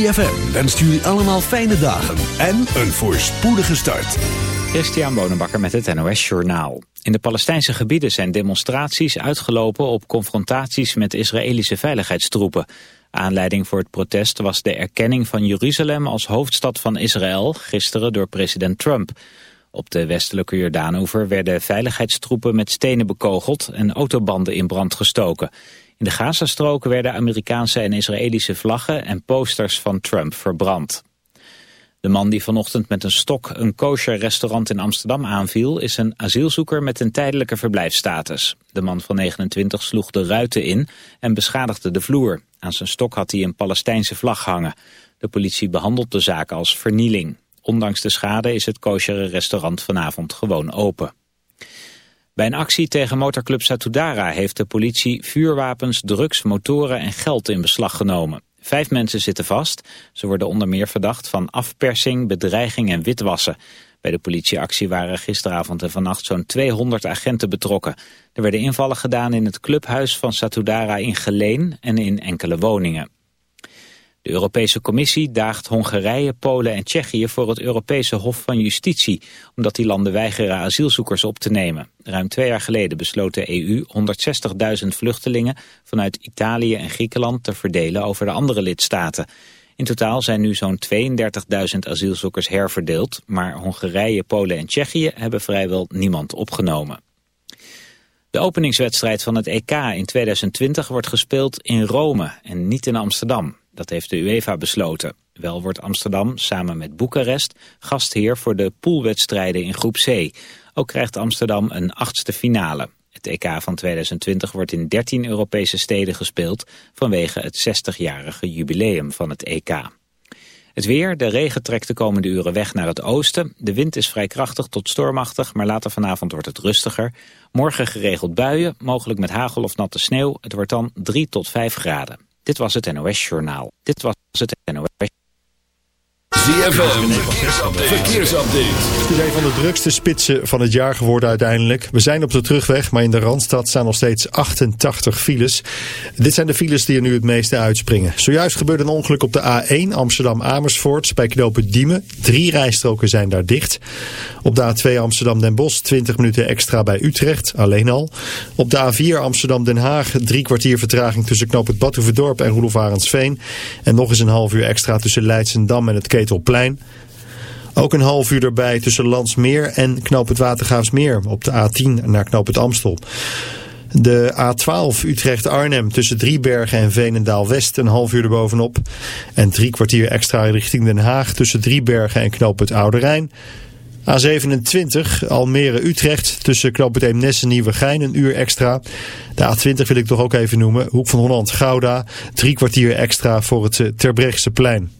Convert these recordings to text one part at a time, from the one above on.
ZFM wenst jullie allemaal fijne dagen en een voorspoedige start. Christian Bonenbakker met het NOS Journaal. In de Palestijnse gebieden zijn demonstraties uitgelopen op confrontaties met Israëlische veiligheidstroepen. Aanleiding voor het protest was de erkenning van Jeruzalem als hoofdstad van Israël, gisteren door president Trump. Op de westelijke Jordaanoever werden veiligheidstroepen met stenen bekogeld en autobanden in brand gestoken. In de Gazastrook werden Amerikaanse en Israëlische vlaggen en posters van Trump verbrand. De man die vanochtend met een stok een kosher restaurant in Amsterdam aanviel... is een asielzoeker met een tijdelijke verblijfsstatus. De man van 29 sloeg de ruiten in en beschadigde de vloer. Aan zijn stok had hij een Palestijnse vlag hangen. De politie behandelt de zaak als vernieling. Ondanks de schade is het kosher restaurant vanavond gewoon open. Bij een actie tegen motorclub Satudara heeft de politie vuurwapens, drugs, motoren en geld in beslag genomen. Vijf mensen zitten vast. Ze worden onder meer verdacht van afpersing, bedreiging en witwassen. Bij de politieactie waren gisteravond en vannacht zo'n 200 agenten betrokken. Er werden invallen gedaan in het clubhuis van Satudara in Geleen en in enkele woningen. De Europese Commissie daagt Hongarije, Polen en Tsjechië voor het Europese Hof van Justitie, omdat die landen weigeren asielzoekers op te nemen. Ruim twee jaar geleden besloot de EU 160.000 vluchtelingen vanuit Italië en Griekenland te verdelen over de andere lidstaten. In totaal zijn nu zo'n 32.000 asielzoekers herverdeeld, maar Hongarije, Polen en Tsjechië hebben vrijwel niemand opgenomen. De openingswedstrijd van het EK in 2020 wordt gespeeld in Rome en niet in Amsterdam. Dat heeft de UEFA besloten. Wel wordt Amsterdam samen met Boekarest gastheer voor de poolwedstrijden in groep C. Ook krijgt Amsterdam een achtste finale. Het EK van 2020 wordt in 13 Europese steden gespeeld vanwege het 60-jarige jubileum van het EK. Het weer, de regen trekt de komende uren weg naar het oosten. De wind is vrij krachtig tot stormachtig, maar later vanavond wordt het rustiger. Morgen geregeld buien, mogelijk met hagel of natte sneeuw. Het wordt dan 3 tot 5 graden. Dit was het NOS Journaal. Dit was het NOS ZFM, verkeersupdate. Het is een van de drukste spitsen van het jaar geworden uiteindelijk. We zijn op de terugweg, maar in de Randstad staan nog steeds 88 files. Dit zijn de files die er nu het meeste uitspringen. Zojuist gebeurde een ongeluk op de A1 Amsterdam-Amersfoort bij knopen Diemen. Drie rijstroken zijn daar dicht. Op de A2 Amsterdam-Den Bosch 20 minuten extra bij Utrecht, alleen al. Op de A4 Amsterdam-Den Haag drie kwartier vertraging tussen knoop het Badhoevedorp en Roelof En nog eens een half uur extra tussen Leidsendam en het Ketelplein. Ook een half uur erbij tussen Landsmeer en Knoop het Watergraafsmeer op de A10 naar Knoop het Amstel. De A12 Utrecht-Arnhem tussen Driebergen en Veenendaal-West een half uur erbovenop. En drie kwartier extra richting Den Haag tussen Driebergen en Knoop het Oude Rijn. A27 Almere-Utrecht tussen Knoop het Eemnes en Nieuwegein een uur extra. De A20 wil ik toch ook even noemen. Hoek van Holland-Gouda drie kwartier extra voor het Terbrechtseplein.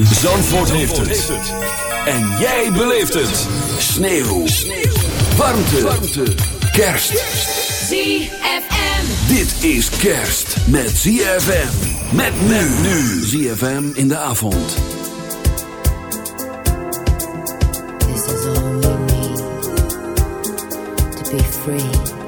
Zandvoort heeft het. En jij beleeft het. Sneeuw. Warmte. Warmte. Kerst. ZFM. Dit is kerst met ZFM. Met men nu. ZFM in de avond. This is all we need. To be free.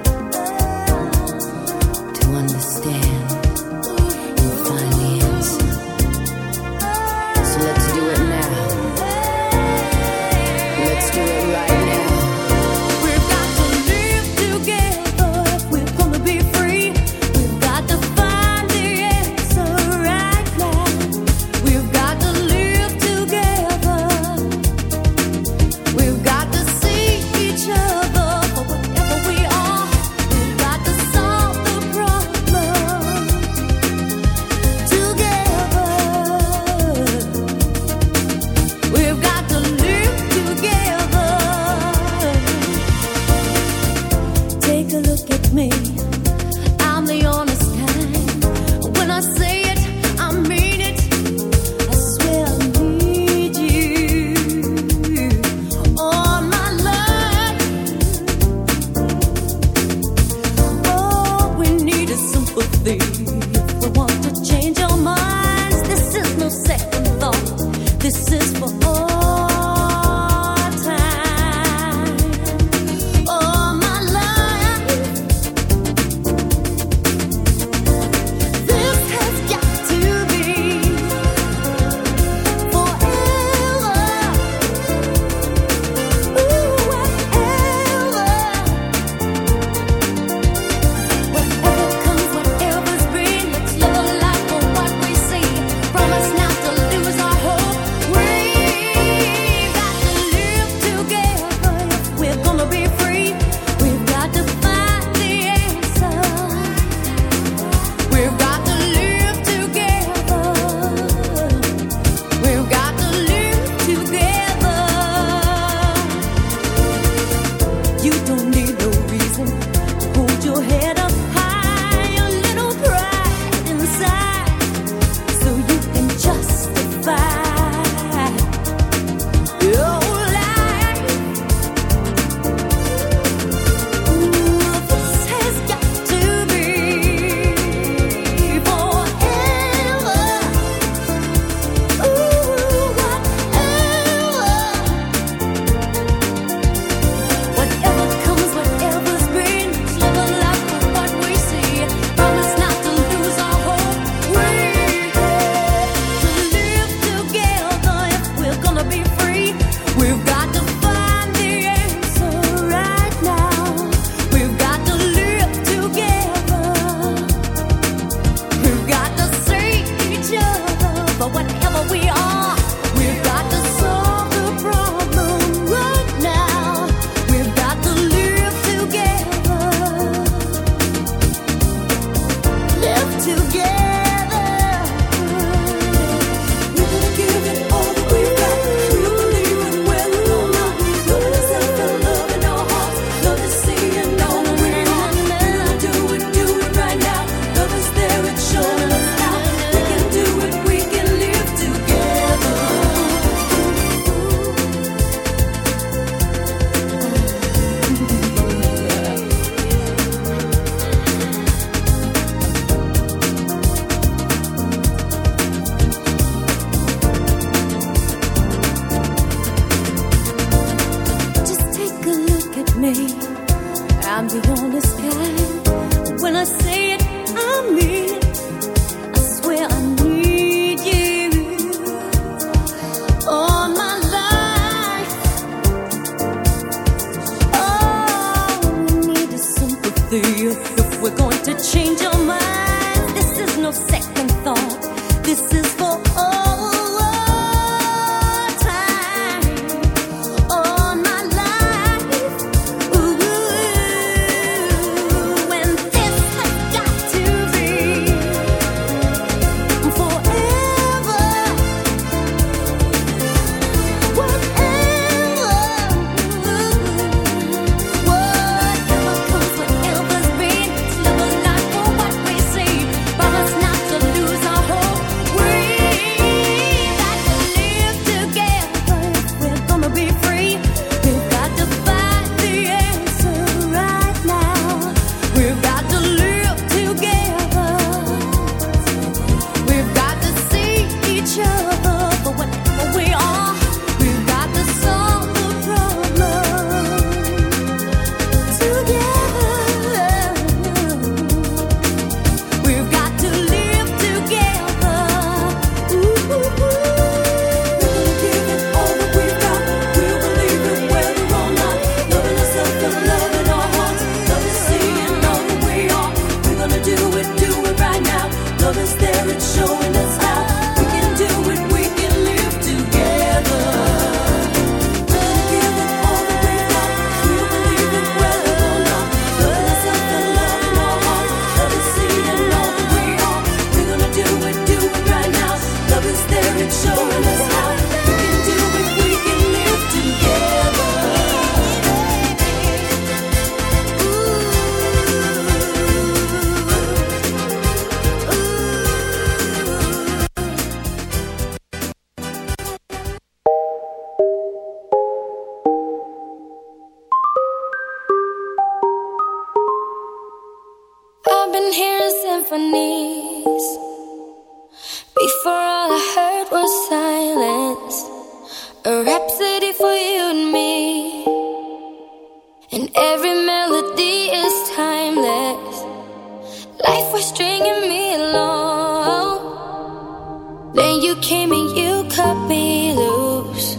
you came and you cut me loose.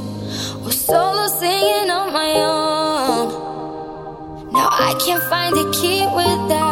Solo singing on my own. Now I can't find a key without.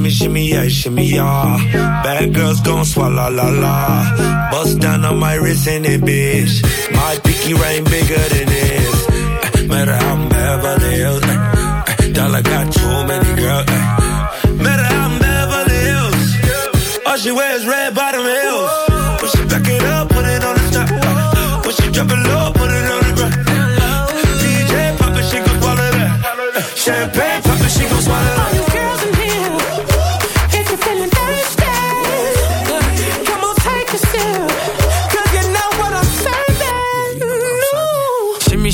shimmy, shimmy, yeah, shimmy, yeah. Bad girls gon' swallow la la. Bust down on my wrist and it, bitch. My pinky ring bigger than this. Uh,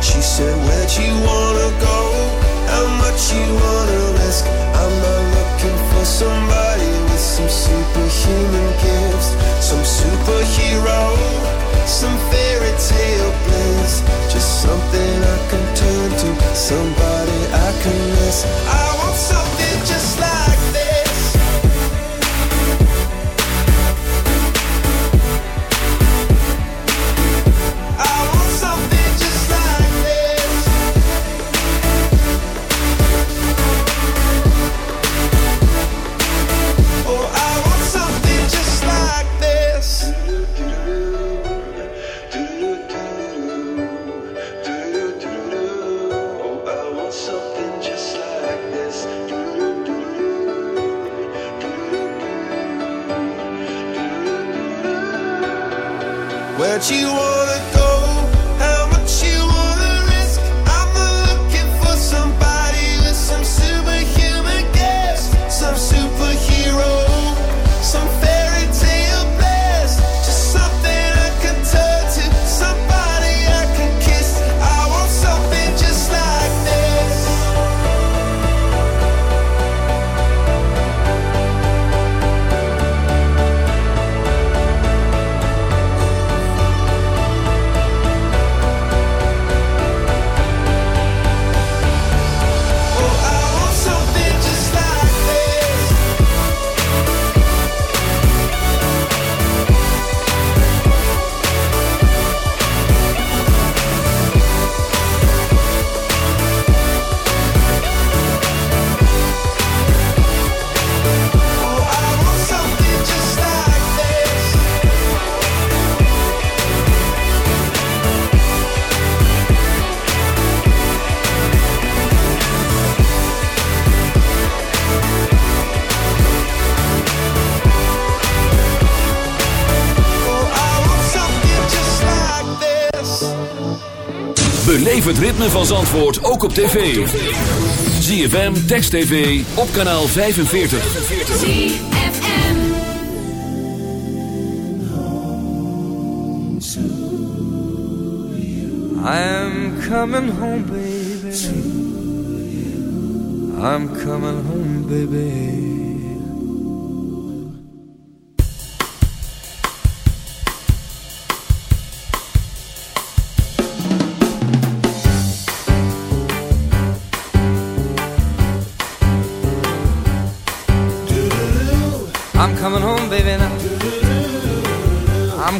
She said, het ritme van Zandvoort ook op tv. ZFM, Text TV, op kanaal 45. ZFM. I'm coming home, baby. I'm coming home, baby.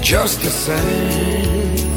Just the same.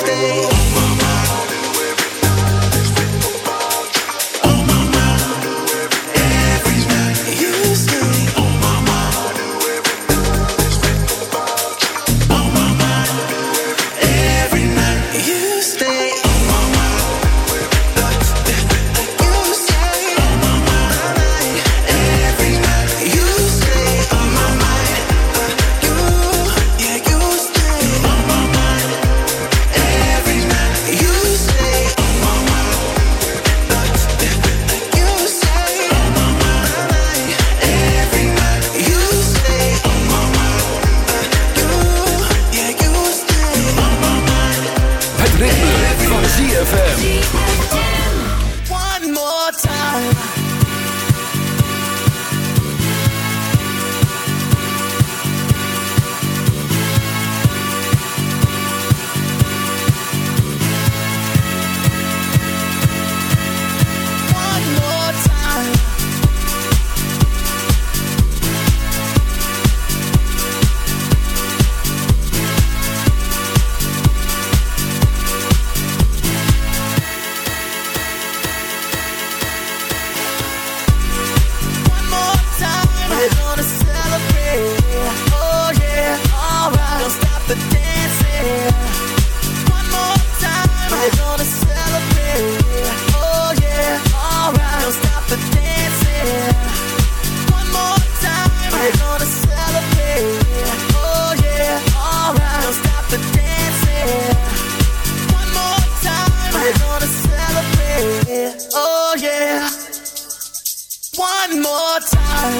stay. more time.